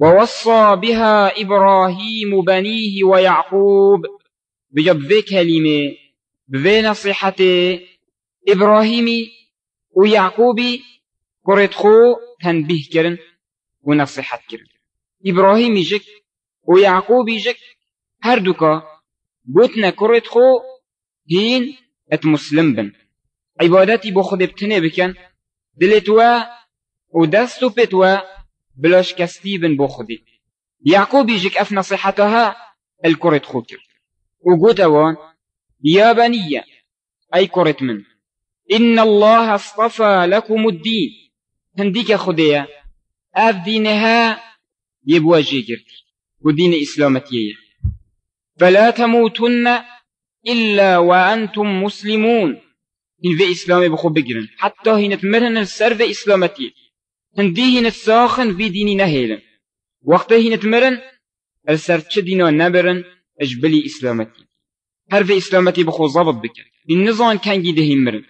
ووصى بها إبراهيم بنيه ويعقوب بجب في كلمة بفي نصيحته إبراهيمي ويعقوبي كرت خو تنبيه كرن ونصيحة كرن. إبراهيمي جك ويعقوبي جك هردوكا بوتنا كرت خو هين ات مسلم بن. عبادتي بو خود بتنه بكن. دلتوا ودستو بتوا بلاش كستي بن بو خودي يعقوب يجيك اف نصيحتها الكرت خوكر وقوت اوان يا بني اي كرت من. إن الله اصطفى لكم الدين. هنديك خديا اف دينها يبوا جيجرتي ودين اسلامتيه فلا تموتن إلا وأنتم مسلمون. إن في إسلام بخو بجرن حتى هنا تمرن السر في إسلامتي هنا الساخن في ديني نهيلن وقت هنا تمرن السر تشدينا نبرن أجبلي إسلامتي هر في إسلامتي بخو ضبط بك النظام كان جيده مرن